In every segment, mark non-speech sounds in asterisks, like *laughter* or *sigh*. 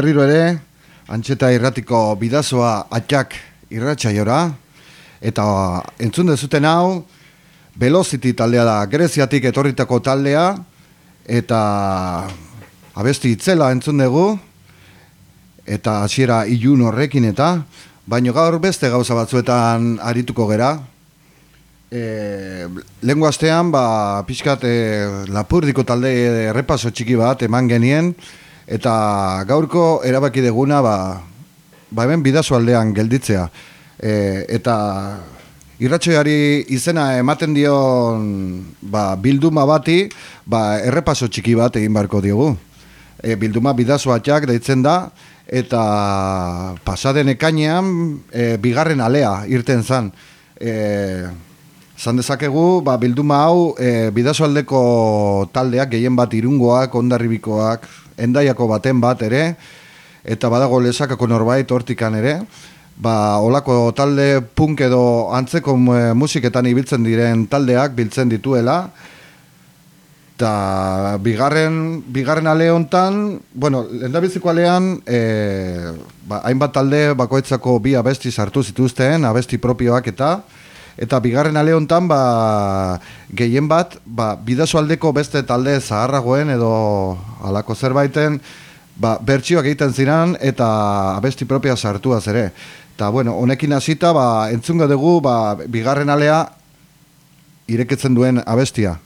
berriro ere, antxeta irratiko bidazoa atxak irratxaiora, eta entzun dezuten hau, Velocity taldea da, Greziatik etorritako taldea, eta abesti itzela entzun dugu, eta hasiera ilun horrekin eta, baino gaur beste gauza batzuetan arituko gera. E, Lengu astean, ba, pixkat e, lapurdiko talde errepaso txiki bat eman genien, eta gaurko erabaki deguna ba, ba hemen bidazo aldean gelditzea. E, eta irratxoiari izena ematen dion ba, bilduma bati ba, errepaso txiki bat egin barko diogu. E, bilduma bidazoatxak deitzen da eta pasaden ekainean e, bigarren alea irten zan e, Zan dezakegu, ba, bilduma hau e, bidazoaldeko taldeak, gehien bat irungoak, ondarribikoak, endaiako baten bat ere, eta badago lesakako norbait hortikan ere, ba, olako talde punk edo antzeko musiketan ibiltzen diren taldeak biltzen dituela, eta bigarren, bigarren ale hontan, bueno, lendabiziko alean, e, ba, hainbat talde bakoitzako bi abesti sartu zituzten, abesti propioak eta, Eta bigarren ale hontan ba, gehien bat, ba, bidazo aldeko beste talde zaharragoen edo alako zerbaiten ba, bertsioak egiten ziren eta abesti propia sartuaz ere. Eta bueno, honekin hasita ba, entzungo dugu ba, bigarren alea ireketzen duen abestia.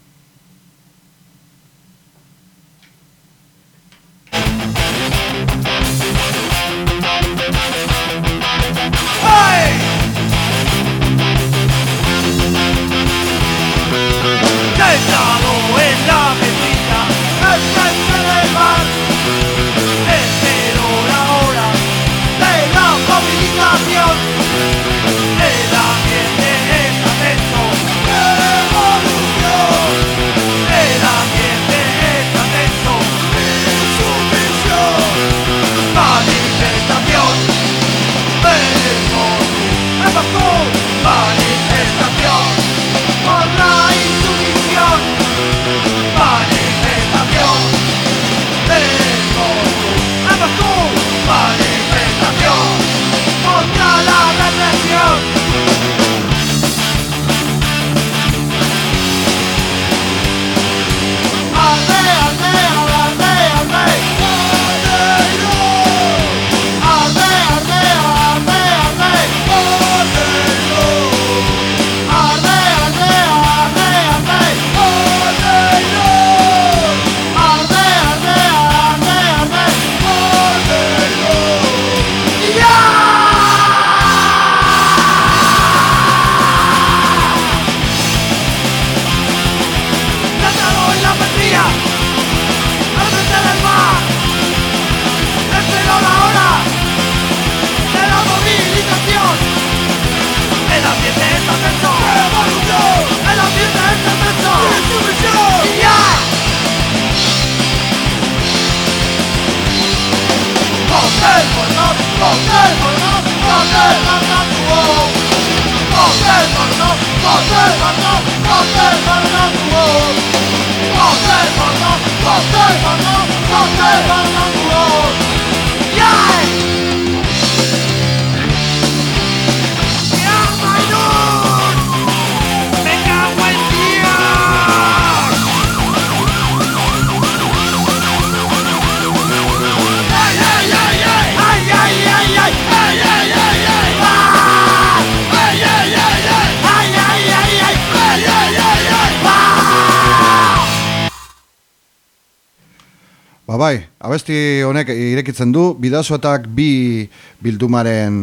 Ba bai, abesti honek irekitzen du, bidazoetak bi bildumaren,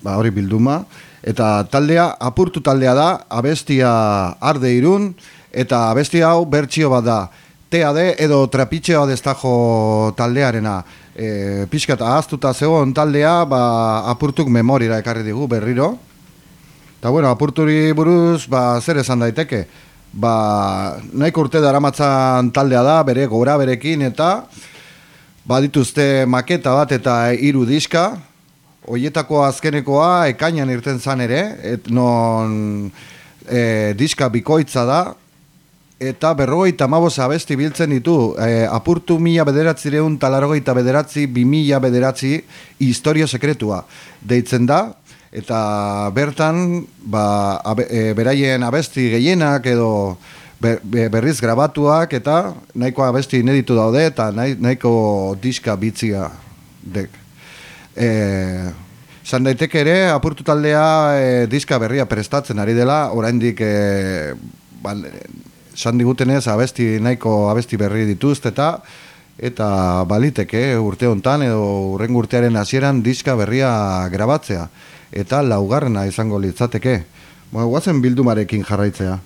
ba hori bilduma, eta taldea, apurtu taldea da, abestia arde irun, eta abestia hau bertsio bat da, TAD edo trapitxeo destajo taldearena, e, pixkat ahaztuta zegoen taldea, ba, apurtuk memorira ekarri digu berriro, eta bueno, apurturi buruz, ba, zer esan daiteke, ba, nahiko urte daramatzan taldea da, bere gora berekin eta badituzte maketa bat eta hiru diska, hoietako azkenekoa ekainan irten zan ere, et non e, diska bikoitza da, eta berrogeita maboz abesti biltzen ditu, e, apurtu mila bederatzi reun talarrogeita bederatzi, bi mila bederatzi historio sekretua. Deitzen da, eta bertan ba, abe, e, beraien abesti gehienak edo berriz grabatuak eta nahiko abesti ineditu daude eta nahiko diska bitzia dek. E, Zan daiteke ere, apurtu taldea e, diska berria prestatzen ari dela, oraindik e, ba, san digutenez abesti nahiko abesti berri dituzte eta eta baliteke urte hontan edo urren urtearen hasieran diska berria grabatzea eta laugarrena izango litzateke. Bueno, guazen bildumarekin jarraitzea.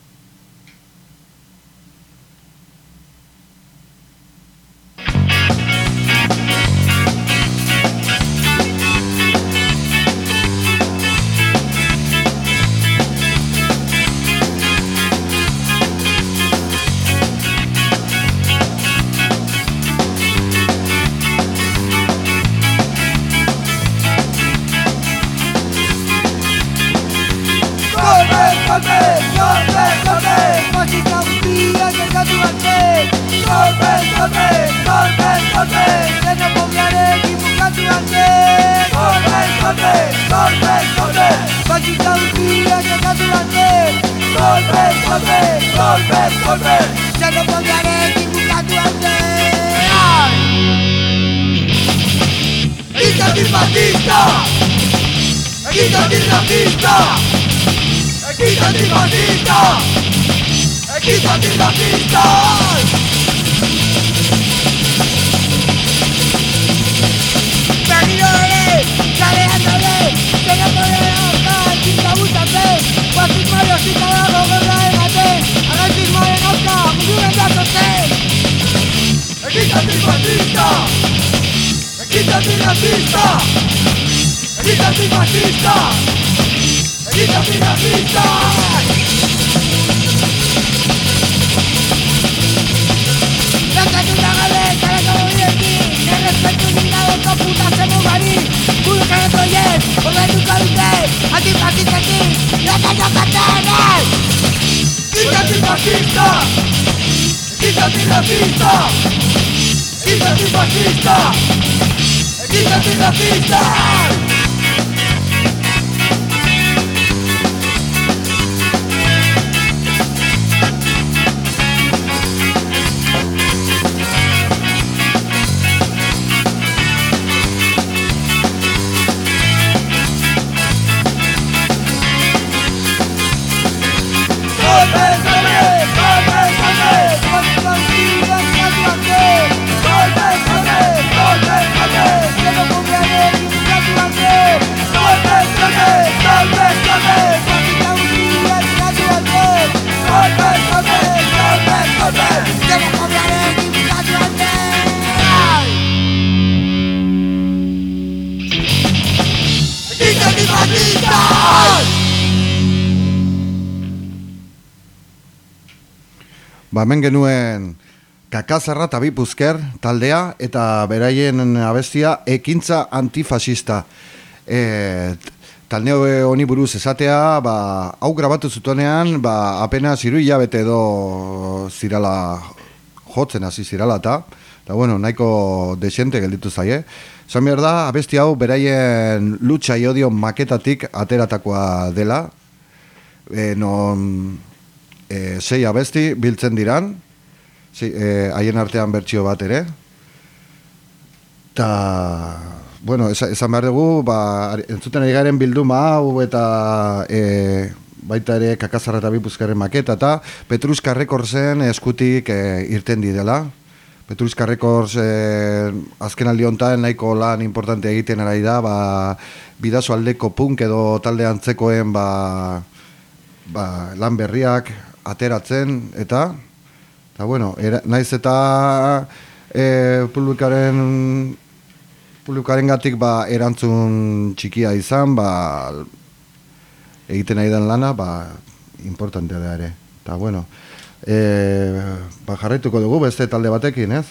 ¡Toca! Aquí party party. Aquí party party. 308, saleando vei, con otro de alta, 523, Patricio aquí abajo, verdad, Mateo. Adel firmado en octava, munduran dato, sí. Aquí party ¡Quita, quita, quita! Sácate la acabo de decir Me respeto un mirado con puta se Culo que no estoy en, por A ti, lo quita, Quita, quita, quita Quita, quita, quita Quita, quita, quita Ba, hemen genuen kakazarra eta bipuzker taldea eta beraien abestia ekintza antifasista. E, talneo honi buruz esatea, ba, hau grabatu zutonean, ba, apenas iru hilabete edo zirala jotzen hasi zirala eta, eta bueno, nahiko desente gelditu zaie. Zan behar da, abesti hau beraien lutsa iodio maketatik ateratakoa dela, e, non e, sei abesti biltzen diran, e, haien artean bertsio bat ere, eta, bueno, esan behar dugu, ba, entzuten ari garen bilduma hau eta e, baita ere kakazarra eta bipuzkaren maketa, eta Petruska Rekordzen eskutik e, irten di dela, Petruska Records e, azken aldi honetan nahiko lan importante egiten ari da, ba, bidazo aldeko punk edo talde antzekoen ba, ba, lan berriak ateratzen, eta, eta bueno, era, naiz eta e, publikaren publikaren gatik ba, erantzun txikia izan, ba, egiten nahi den lana, ba, importantea da ere. Eta, bueno, e, ba, jarraituko dugu beste talde batekin, ez?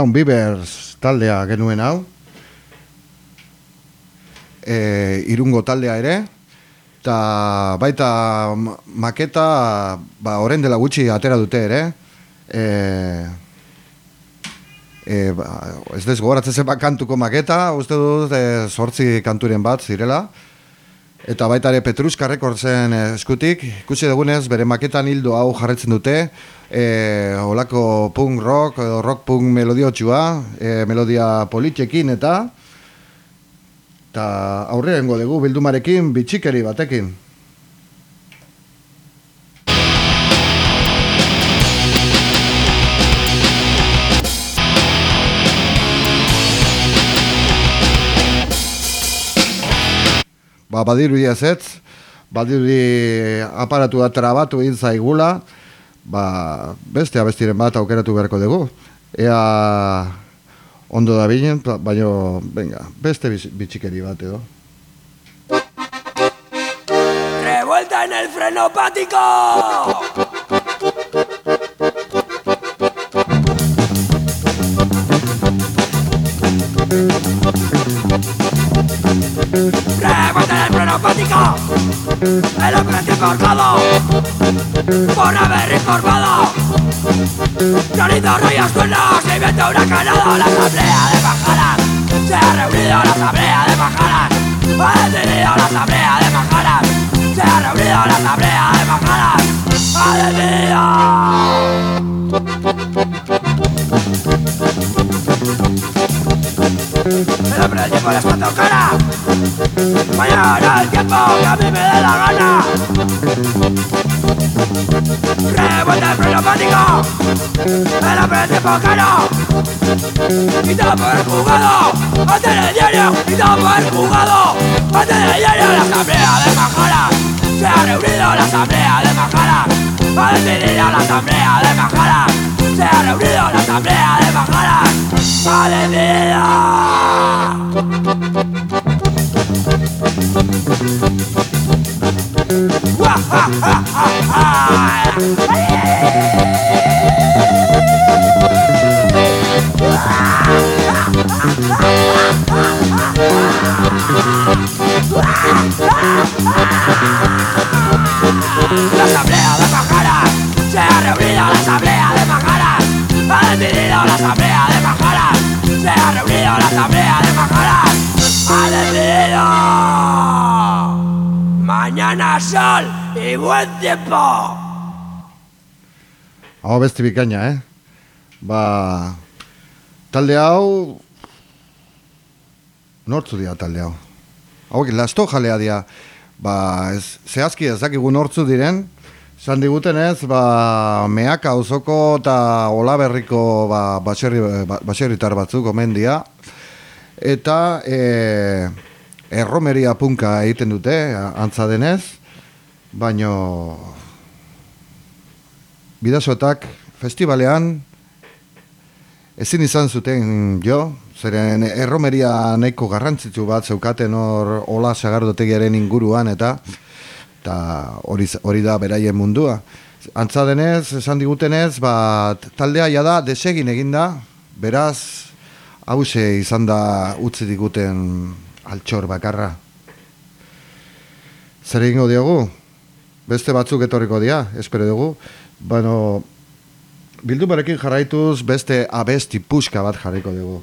Brown Beavers taldea genuen hau. E, irungo taldea ere. Ta baita maketa ba, oren dela gutxi atera dute ere. E, e, ba, ez dez gogoratzen zeba kantuko maketa, uste dut e, sortzi kanturen bat zirela. Eta baita ere Petruska rekordzen eskutik, ikusi dugunez bere maketan hildo hau jarretzen dute, e, olako punk rock, rock punk melodiotxua, e, melodia politxekin eta eta aurrean dugu bildumarekin bitxikeri batekin. Ba, badirudi ez ez, badirudi aparatu da trabatu egin zaigula, ba, beste abestiren bat aukeratu beharko dugu. Ea ondo da binen, baina, venga, beste bitxikeri bat edo. Revuelta en el frenopático. Revuelta en el frenopático. El hombre forjado por haber informado. Realizo rayos suenos se inventa una canada La asamblea de Majaras Se ha reunido la asamblea de Majaras Ha decidido la asamblea de Majaras Se ha reunido la asamblea de Majaras Ha decidido el hombre del tiempo les tocará Mañana el tiempo que a mí me dé la gana. Revuelta el pronopático El hombre del tiempo que Y todo por el jugado Antes del diario Y todo por el jugado Antes del diario La asamblea de Majara. Se ha reunido la asamblea de Majara. Ha decidido la asamblea de Majara Se ha reunido la asamblea de Majara ¡Alegría! La asamblea de Majaras se ha reunido la asamblea de Majaras ha decidido la asamblea de Majaras se ha reunido la asamblea de Majaras ha decidido mañana sol y buen tiempo Hau beste bikaina, eh? Ba, talde hau, nortzu dira talde hau? Hauek, lasto jalea dira, ba, ez, zehazki ezakigu nortzu diren, Zan diguten ez, ba, meak auzoko eta olaberriko ba, baserri, ba, baserritar batzuk omen dia. Eta e, erromeria punka egiten dute, antza denez, baino bidazoetak festivalean ezin izan zuten jo, zeren erromeria nahiko garrantzitsu bat zeukaten hor ola sagardotegiaren inguruan eta eta hori, hori da beraien mundua. Antza denez, esan digutenez, ba, taldea ja da desegin eginda, beraz, hause izan da utzi diguten altxor bakarra. Zer egingo diogu? Beste batzuk etorriko dira, espero dugu. Bueno, bildu barekin jarraituz beste abesti puska bat jarriko dugu.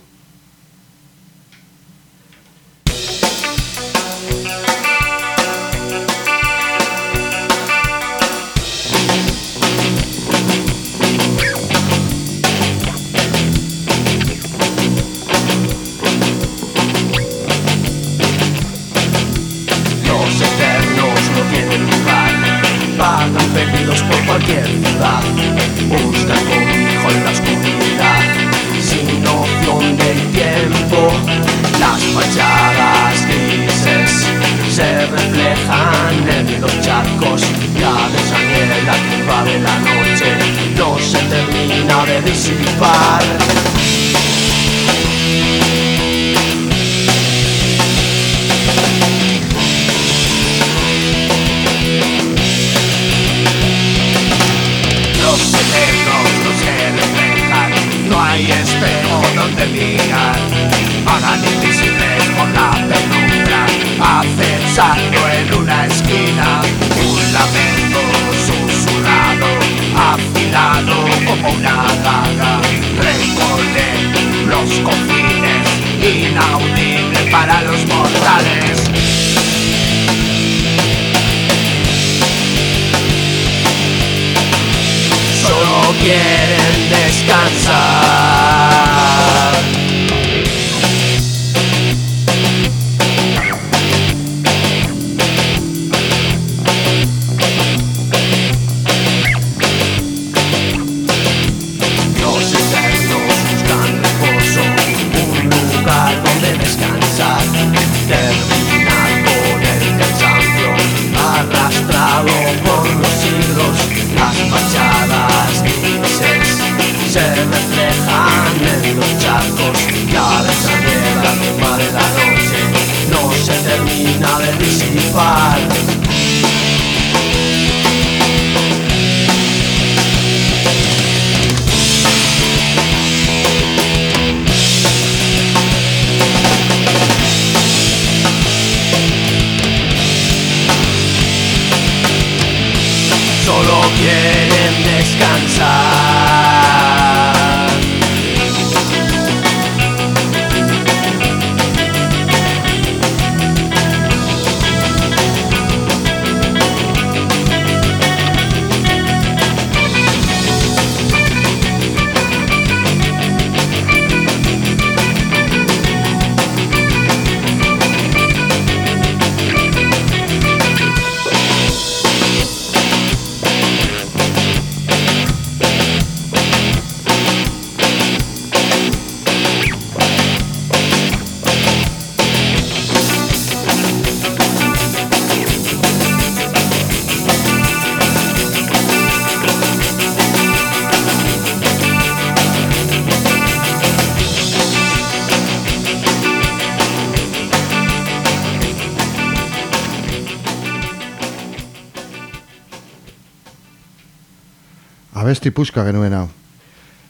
Puska genuen hau.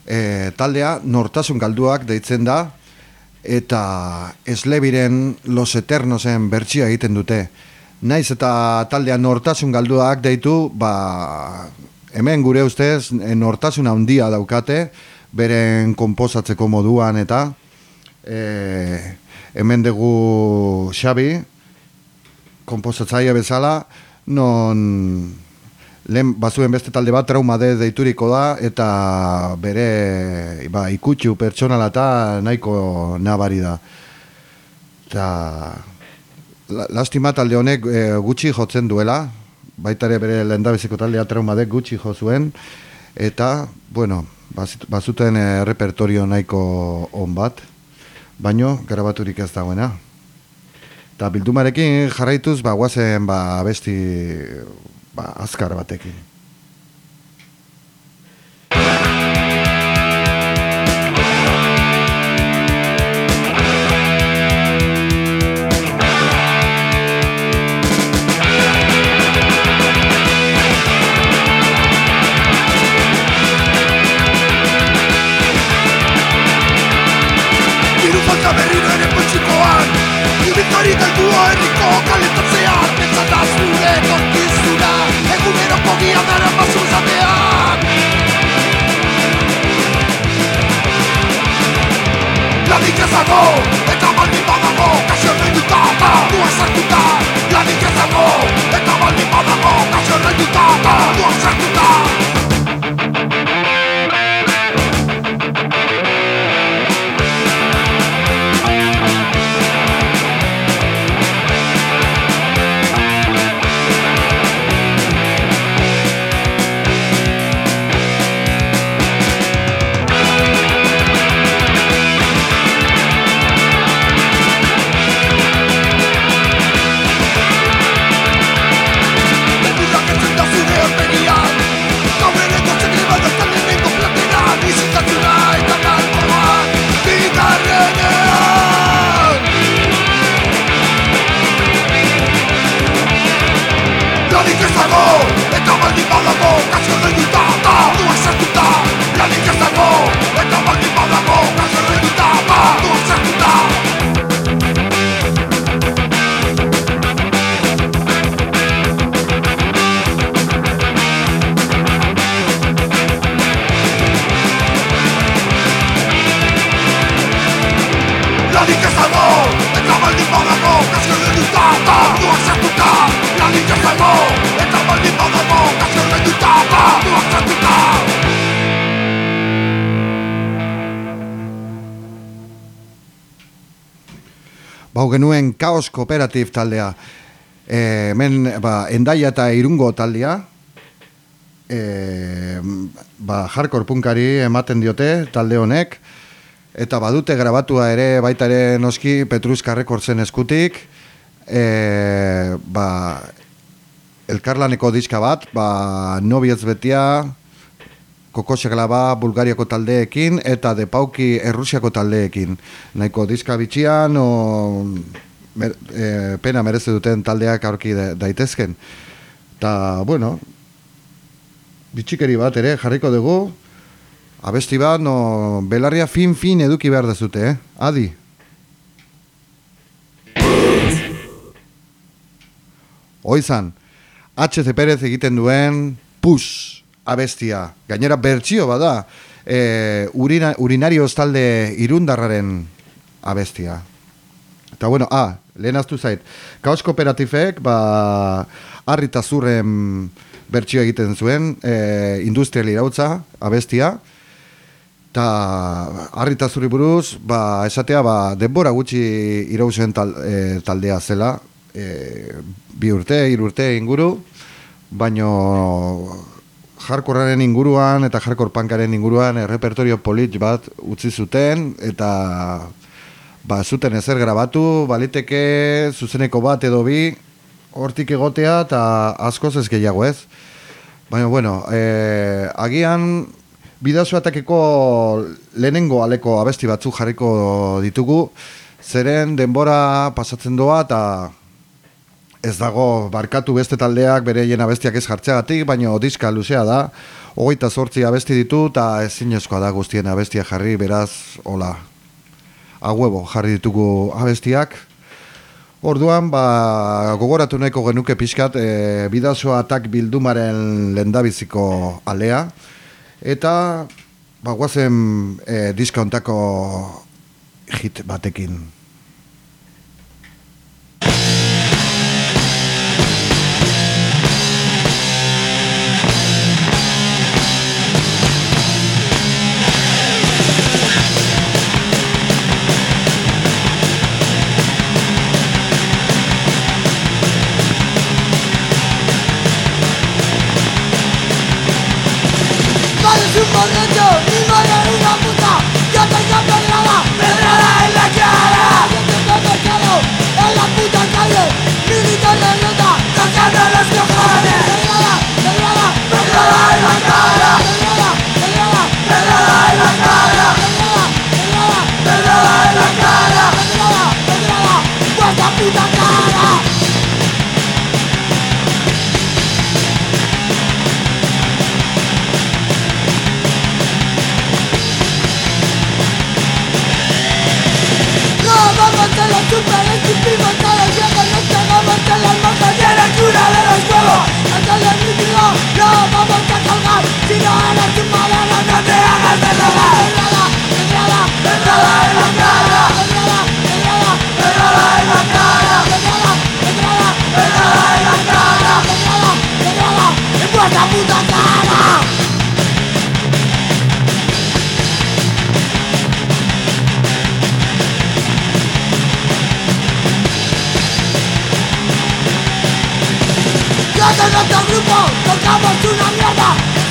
E, taldea nortasun galduak deitzen da eta eslebiren Los Eternosen bertsioa egiten dute. Naiz eta taldea nortasun galduak deitu, ba, hemen gure ustez e, nortasun handia daukate beren konposatzeko moduan eta e, hemen dugu Xabi konposatzaile bezala non lehen bazuen beste talde bat trauma de deituriko da eta bere ba, ikutxu pertsonala eta nahiko nabari da. Eta la, lastima talde honek e, gutxi jotzen duela, baita ere bere lehendabeziko taldea trauma de gutxi jo zuen eta, bueno, bazuten e, repertorio nahiko on bat, baino grabaturik ez dagoena. Eta bildumarekin jarraituz, ba, guazen, ba, besti, ba, azkar batekin. Falta berriro ere poltsikoan Ubikari galtua herriko kaletatzean Pentsata zure torkizuna Eguneroko gia dara basu zatean Lanik ezago, eta baldin badago Kasio renduta eta nua sartuta Lanik ezago, eta baldin badago Kasio renduta eta nua sartuta genuen Kaos Kooperatif taldea. E, hemen, ba, endaia eta irungo taldea. E, ba, hardcore punkari ematen diote talde honek. Eta badute grabatua ere, baita ere noski Petruska Rekordzen eskutik. E, ba, elkarlaneko diska bat, ba, nobietz betia, Kokosek Laba Bulgariako taldeekin eta Depauki Errusiako taldeekin. Nahiko diska bitxian o mer, e, pena mereze duten taldeak aurki da- daitezken. Ta, bueno, bitxikeri bat ere jarriko dugu, abesti bat, no, belarria fin-fin eduki behar dezute, eh? Adi. Oizan, HC Perez egiten duen push. Abestia. Gainera bertsio bada, e, urina, urinario talde irundarraren abestia. Eta bueno, ah, lehen aztu zait, kaos kooperatifek, ba, harrita zurren bertsio egiten zuen, e, industrial irautza, abestia, eta harrita zurri buruz, ba, esatea, ba, denbora gutxi irauzen tal, e, taldea zela, e, bi urte, hiru urte inguru, baino jarkorraren inguruan eta jarkor pankaren inguruan errepertorio polit bat utzi zuten eta ba, zuten ezer grabatu, baliteke zuzeneko bat edo bi hortik egotea eta askoz ez gehiago ez. Baina, bueno, e, agian bidazuatakeko lehenengo aleko abesti batzu jarriko ditugu, zeren denbora pasatzen doa eta ez dago barkatu beste taldeak bere abestiak ez jartzeagatik, baina diska luzea da, hogeita sortzi abesti ditu eta ezinezkoa da guztien abestia jarri, beraz, hola, a huevo jarri ditugu abestiak. Orduan, ba, gogoratu nahiko genuke pixkat, e, bidazo atak bildumaren lendabiziko alea. Eta, ba, guazen e, diskontako hit batekin.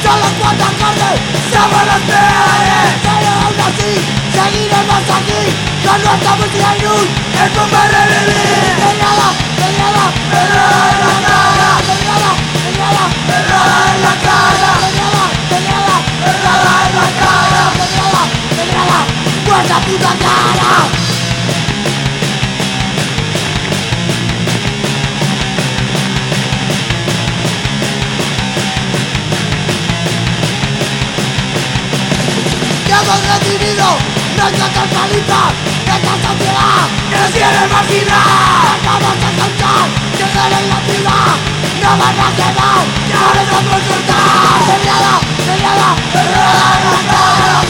Solo cuatro acordes somos los peores Pero aún así seguiremos aquí Con nuestra música y luz Es como revivir Pedrada, pedrada, pedrada en la cara Pedrada, pedrada, pedrada en la cara Pedrada, pedrada, pedrada en la cara Pedrada, pedrada, vuestra puta cara hemos recibido nuestras palizas de esta sociedad que nos quiere marginar Vamos a cantar, llegar en la ciudad No van a quedar, ya les vamos a soltar Pedrada, pedrada, pedrada en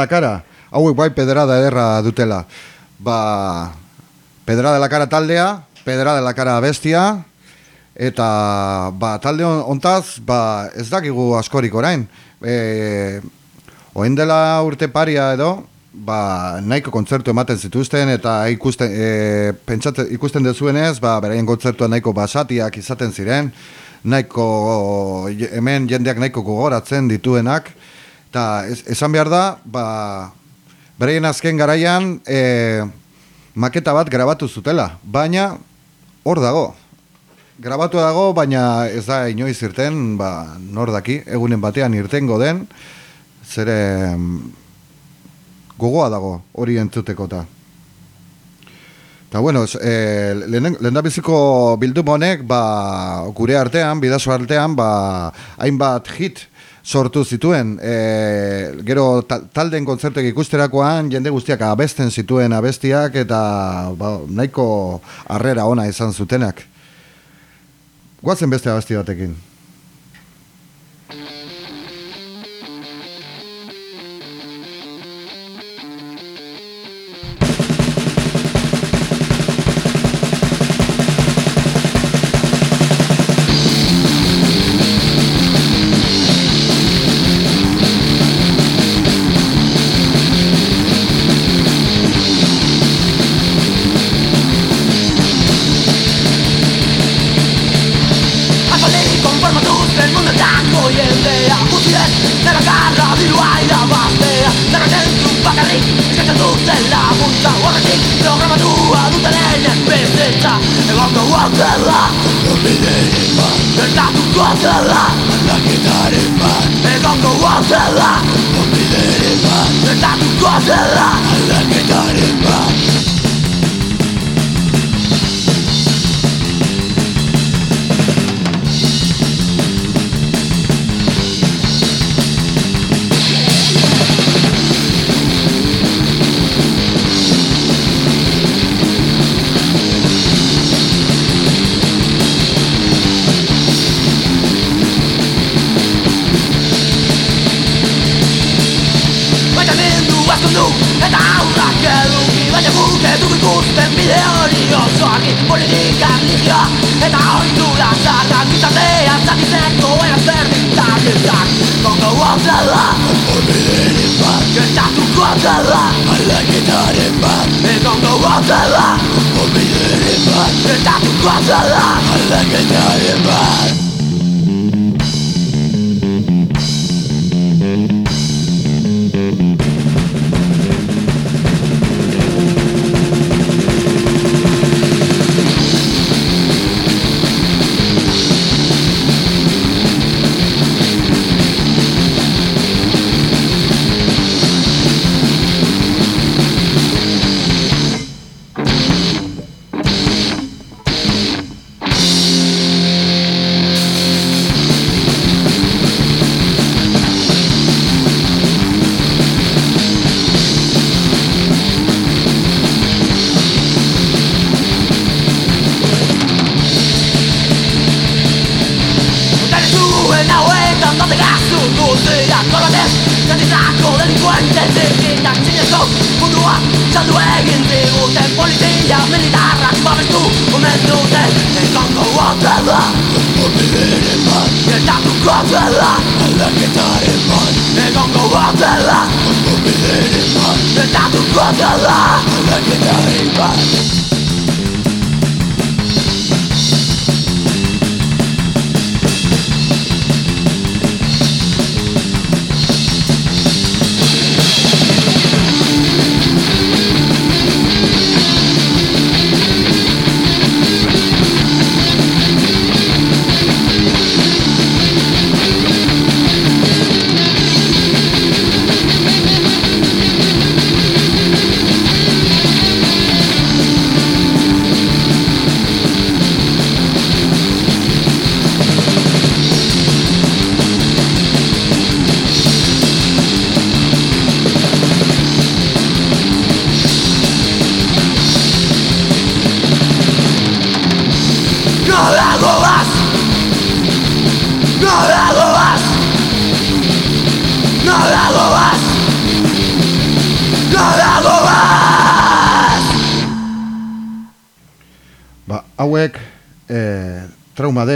La cara. Hauek bai pedrada ederra dutela. Ba, pedrada la cara taldea, pedrada la cara bestia, eta ba, talde hontaz, ba, ez dakigu askorik orain. E, oen dela urte paria edo, ba, nahiko kontzertu ematen zituzten eta ikusten, e, pentsate, ikusten dezuenez, ba, beraien kontzertua nahiko basatiak izaten ziren, nahiko hemen jendeak nahiko gogoratzen dituenak, eta es, esan behar da, ba, beraien azken garaian e, maketa bat grabatu zutela, baina hor dago. Grabatu dago, baina ez da inoiz irten, ba, nor daki, egunen batean irtengo den, zere gogoa dago hori entzuteko eta. Eta bueno, e, lehen, biziko bildum honek, ba, gure artean, bidazo artean, ba, hainbat hit sortu zituen. E, gero talden kontzertek ikusterakoan, jende guztiak abesten zituen abestiak, eta ba, nahiko harrera ona izan zutenak. Guazen beste abesti batekin.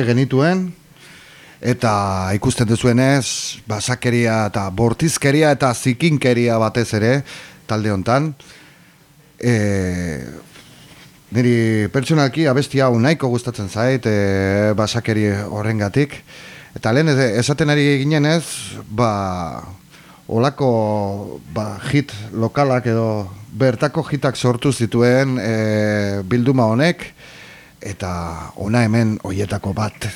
Genituen eta ikusten duzuenez basakeria eta bortizkeria eta zikinkeria batez ere talde hontan. E, niri pertsonalki abesti hau nahiko gustatzen zait, e, basakeri horrengatik. Eta lehen esaten ari ginen ez, ba, olako ba, hit lokalak edo bertako hitak sortu zituen e, bilduma honek, eta ona hemen hoietako bat.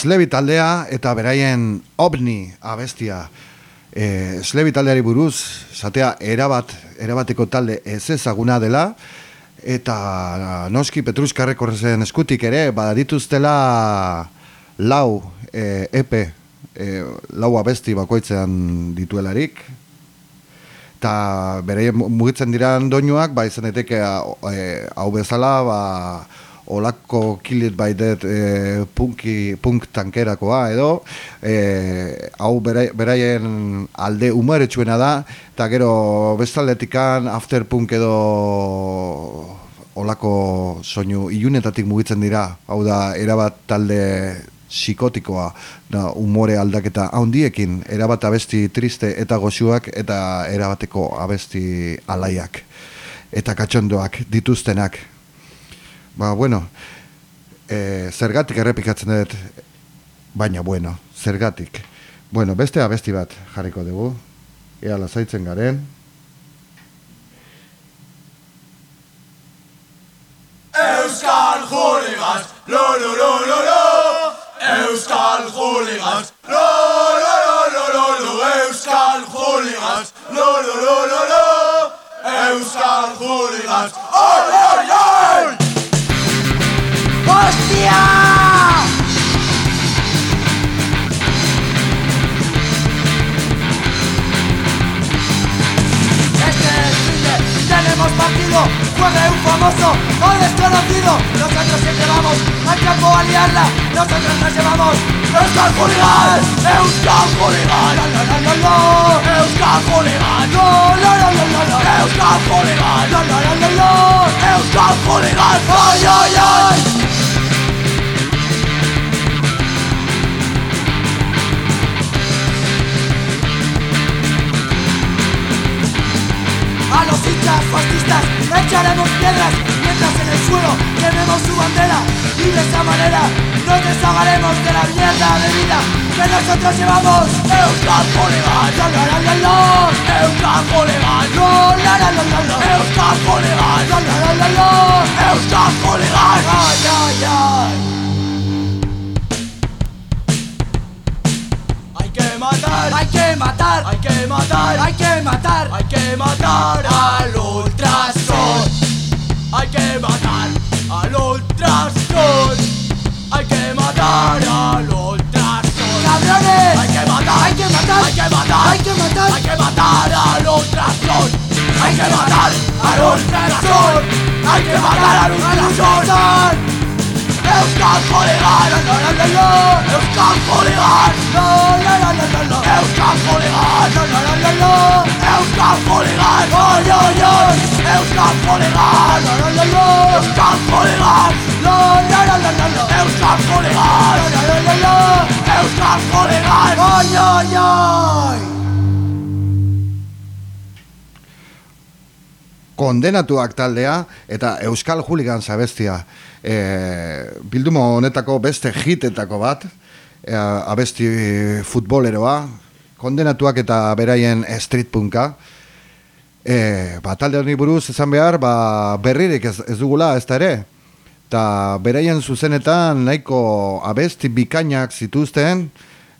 Eslebi taldea eta beraien ovni abestia. E, Eslebi taldeari buruz, zatea erabat, erabateko talde ez ezaguna dela, eta noski Petruska Rekorzen eskutik ere, badituztela lau e, epe, e, lau abesti bakoitzean dituelarik, eta bere mugitzen diran doinuak, ba izan daiteke e, hau bezala, ba, olako kilit bai dut e, punki, punk tankerakoa edo e, hau berai- beraien alde umoretsuena da eta gero bestaldetikan afterpunk edo olako soinu ilunetatik mugitzen dira. Hau da erabat talde psikotikoa da umore aldaketa handiekin erabat abesti triste eta goxuak eta erabateko abesti alaiak eta katxondoak dituztenak Ba, bueno, e, zergatik errepikatzen dut, baina, bueno, zergatik. Bueno, beste abesti bat jarriko dugu, ea lasaitzen garen. Euskal Hooligans, lo lo lo lo lo. Euskal Hooligans, lo lo lo lo lo lo. Euskal Hooligans, lo lo lo lo lo. Euskal Hooligans, oi oi oi. Partido, juega un famoso o desconocido. Nosotros siempre vamos al campo a liarla, nosotros nos llevamos. Euskal Hooligans, Euskal Hooligans, la la la la la. Euskal Hooligans, la la la la la. Euskal Hooligans, la la la la la. Euskal Hooligans, ay ay ay. Fascistas echaremos piedras mientras en el suelo quememos su bandera y de esa manera nos deshagaremos de la mierda de vida que nosotros llevamos. Euskal Colegan, la la la la. La Euskal Colegan, la la la la la. Euskal Colegan, la la la la. La Euskal Colegan, ay ay ay matar, hay que matar, hay que matar, hay que matar, hay que matar al ultrason. Hay que matar al ultrason. Hay que matar al ultrason. Cabrones, hay que matar, hay que matar, hay que matar, hay que matar, hay que matar al ultrason. Hay que matar al ultrason. Hay que matar al ultrason. Euskal Colegan, la la la la Euskal Colegan, la la la la la la Euskal Colegan, la la la la la Euskal Colegan, oi oi oi Euskal Colegan, la la la la Euskal Colegan, la la la la la la Euskal Colegan, la la la la la Euskal Colegan, oi oi oi kondenatuak taldea eta Euskal Hooligan zabestia. E, bildumo honetako beste hitetako bat, e, abesti futboleroa, kondenatuak eta beraien street punka. E, ba, talde honi buruz esan behar, ba, berririk ez, ez dugula ez da ere. Eta beraien zuzenetan nahiko abesti bikainak zituzten,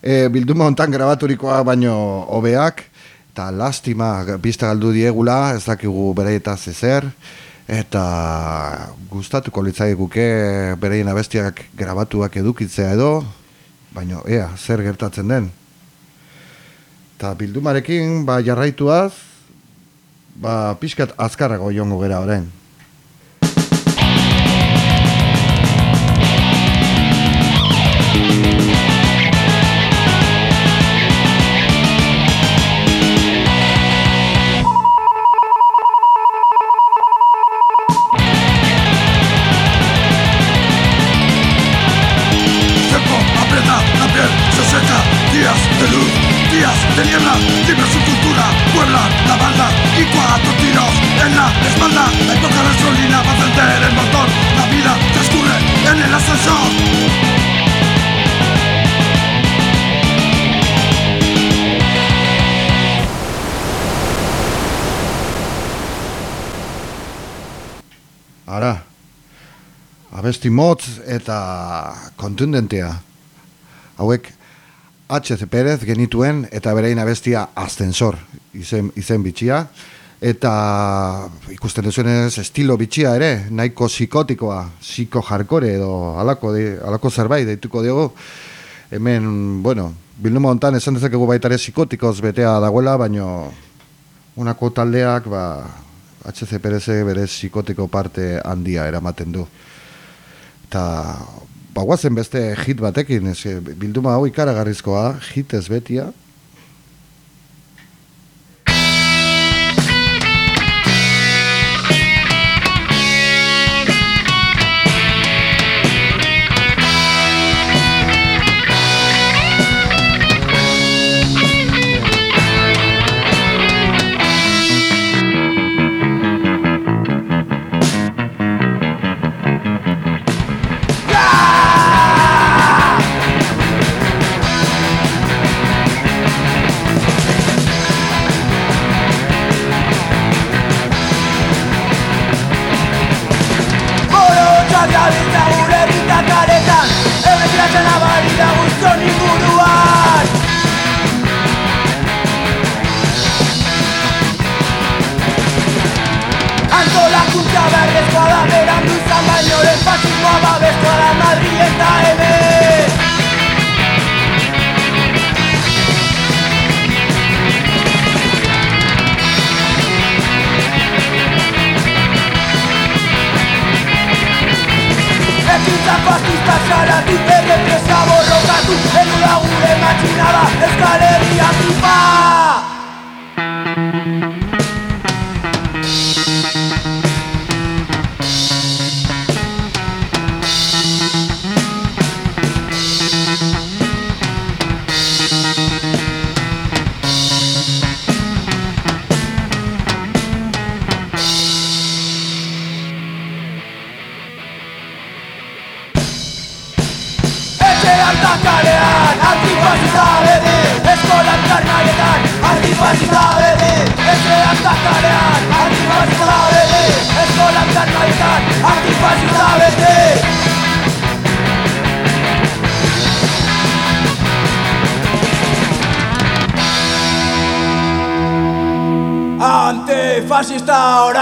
e, bilduma hontan grabaturikoa baino hobeak, eta lastima pista galdu diegula, ez dakigu beraietaz ezer, eta gustatuko litzaiguke beraien abestiak grabatuak edukitzea edo, baino ea, zer gertatzen den. Eta bildumarekin, ba, jarraituaz, ba, pixkat azkarrago jongo gera orain. Abesti motz eta kontundentea. Hauek HC Perez genituen eta berein abestia Ascensor izen, izen bitxia. Eta ikusten duzuenez estilo bitxia ere, nahiko psikotikoa, psiko jarkore edo alako, de, alako zerbait deituko diogu. Hemen, bueno, bilduma hontan esan dezakegu baita ere psikotikoz betea dagoela, baino unako taldeak, ba, HC Perez bere psikotiko parte handia eramaten du. Eta ba, guazen beste hit batekin, ez, bilduma hau ikaragarrizkoa, hit ez betia. Fasismoa babeskoa da Madrid eta hemen Ekintza fascista salatu, errepresa borrokatu Elu da gure matxinada, Euskal Herria tripa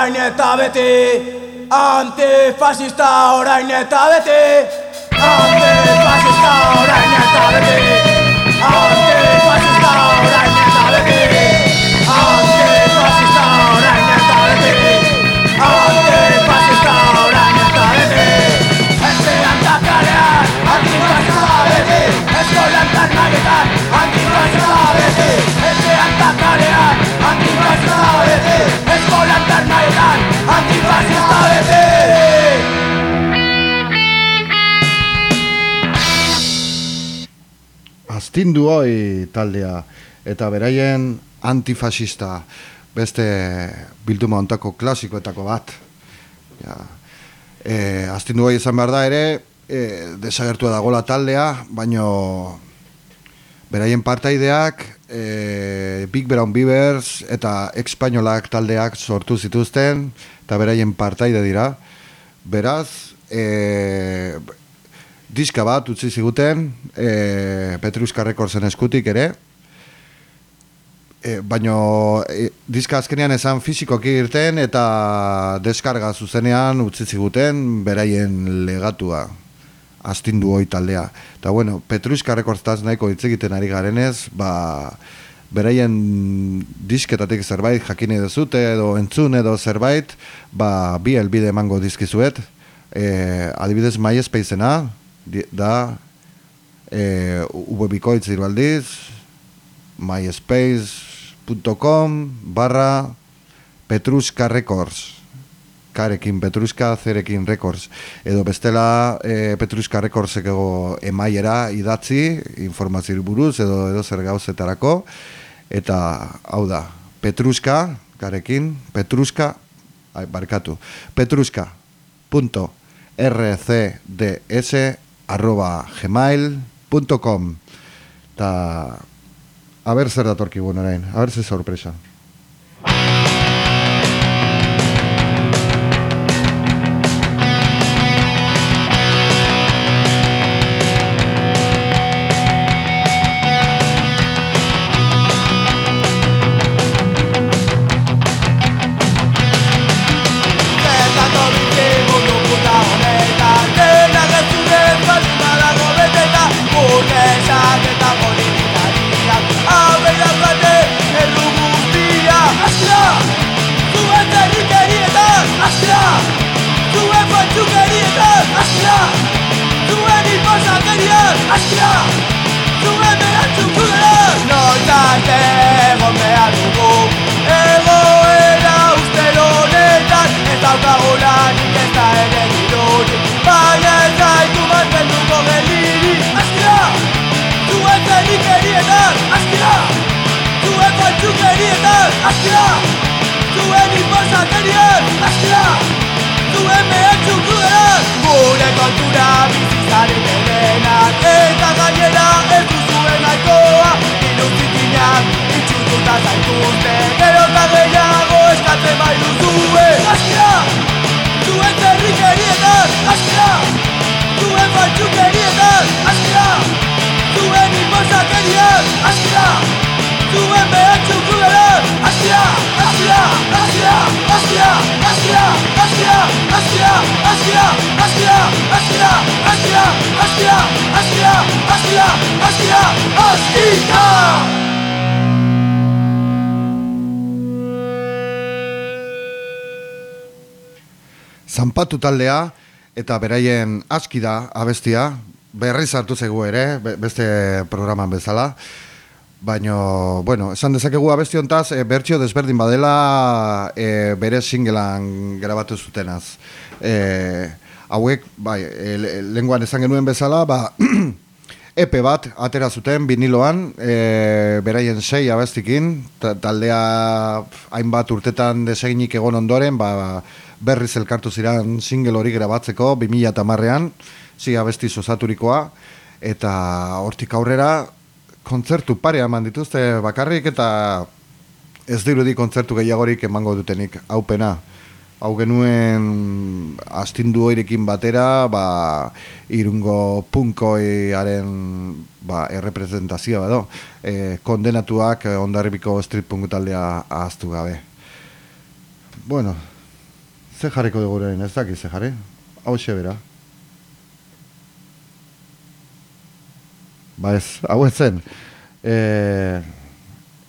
orain eta beti. Antifasista orain eta beti. Antifasista orain eta beti Astindu hoi taldea eta beraien antifasista beste bilduma ontako klasikoetako bat. Ja. E, astindu hoi izan behar da ere, e, desagertua dagola taldea, baino beraien partaideak, e, Big Brown Beavers eta Espainolak taldeak sortu zituzten, eta beraien partaide dira. Beraz, e, diska bat utzi ziguten e, Petruska Recordsen eskutik ere. E, baino e, diska azkenean esan fizikoki irten eta deskarga zuzenean utzi ziguten beraien legatua astindu hoi taldea. Eta bueno, Petruska Recordstaz nahiko hitz egiten ari garenez ba, beraien disketatik zerbait jakine dezute edo entzun edo zerbait ba, bi elbide emango dizkizuet. E, adibidez MySpaceena da e, ubebikoitz irbaldiz myspace.com barra Petruska Records. Karekin Petruska zerekin Records. Edo bestela e, Petruska Recordseko emaiera idatzi informazio buruz edo edo zer gauzetarako. Eta hau da Petruska karekin Petruska ai, barkatu Petruska punto rcds arroba gmail.com eta haber zer datorki guen orain, haber zer sorpresa. Zanpatu taldea eta beraien aski da abestia, berriz hartu zegu ere, be- beste programan bezala. Baino, bueno, esan dezakegu abesti hontaz, e, bertxio desberdin badela e, bere singlean grabatu zutenaz. E, hauek, bai, e, le- lenguan esan genuen bezala, ba, *clears throat* epe bat atera zuten viniloan, e, beraien sei abestikin, ta- taldea hainbat urtetan desegnik egon ondoren, ba, berriz elkartu ziren single hori grabatzeko, 2000 eta marrean, zi abesti osaturikoa, eta hortik aurrera kontzertu pare eman dituzte bakarrik eta ez dirudi kontzertu gehiagorik emango dutenik. Haupena hau genuen astindu hoirekin batera ba, irungo punkoiaren ba, errepresentazioa edo e, kondenatuak ondarribiko street punk taldea ahaztu gabe. Bueno ze jarriko dugu ez daki ze jarri. Hau bera. Ba ez, hau ez zen. E,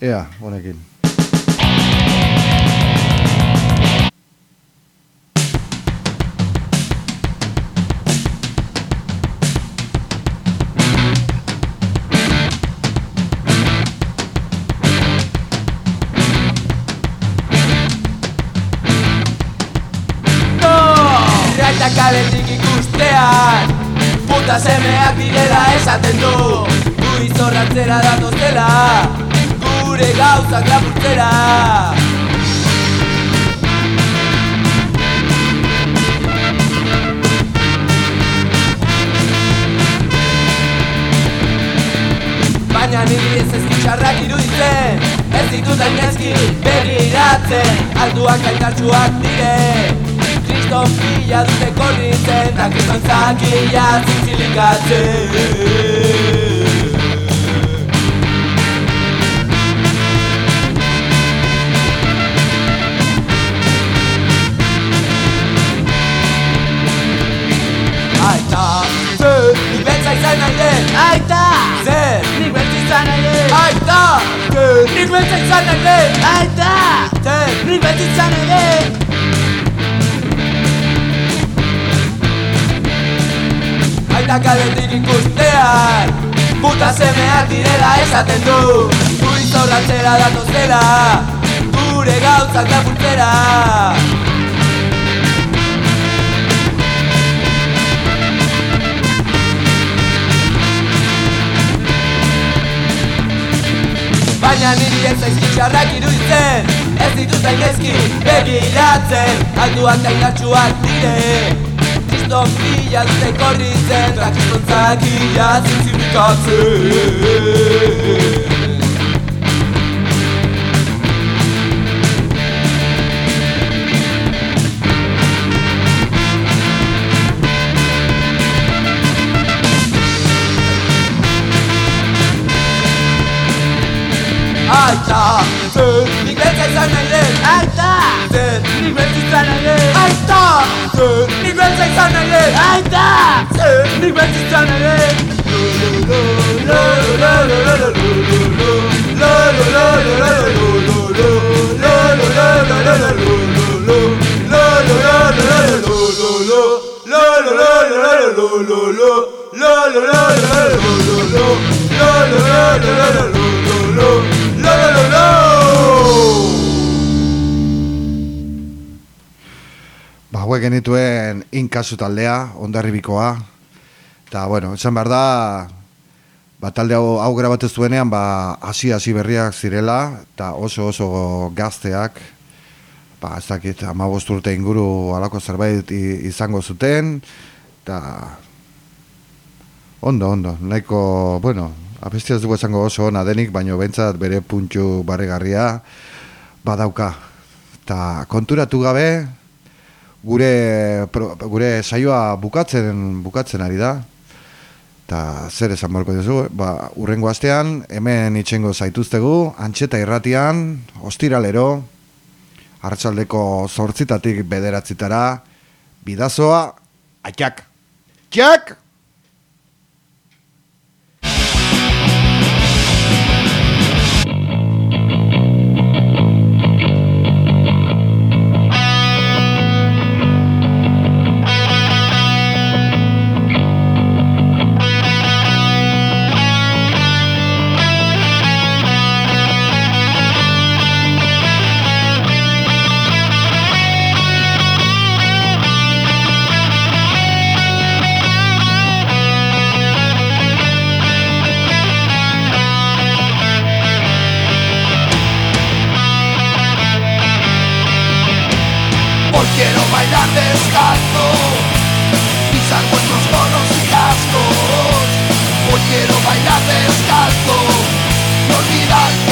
ea, honekin Puta semeak direla esaten du. Gu izorratzera datozela Gure gauzak lapurtzera. Baina niri ez ezkitxarrak iruditzen Ez ditut ainezki begiratzen. Alduak aitartxuak dire Fila dute korritzen Da kriston zakila zintzilikatzen Aita, zer, nik beltza izan nahi den Aita, zer, nik beltza izan nahi den Aita, zer, nik beltza izan nahi den Aita, zer, nik beltza izan nahi den Aita kaletik ikustean Puta semeak direla esaten du. Du izorratzera datozela Gure gauzak lapurtzera Baina niri ez zaizkitxarrak iruditzen. Ez ditut zainezki begiratzen. Alduak da inartxuak dire Kriston fila dute korritzen Da kriston zakia zintzimikatzen Aita, zer, nik beltza izan nahi den Aita, zer, nik beltza izan nahi den Aita, zer, nik beltza izan nahi den Aita, zer, nik beltza izan nahi den Ba, hauek genituen inkasu taldea, ondarribikoa. Eta, bueno, esan behar da, ba, talde hau, hau grabatu zuenean, ba, hasi-hasi berriak zirela, eta oso oso gazteak, ba, ez dakit, ama urte inguru alako zerbait izango zuten, eta, ondo, ondo, nahiko, bueno, abestia ez dugu esango oso ona denik, baino bentsat bere puntxu barregarria badauka. Eta konturatu gabe, gure, gure saioa bukatzen bukatzen ari da. Eta zer esan borko duzu, ba, urrengo astean, hemen itxengo zaituztegu, antxeta irratian, ostiralero, hartzaldeko zortzitatik bederatzitara, bidazoa, atxak! Txak! Y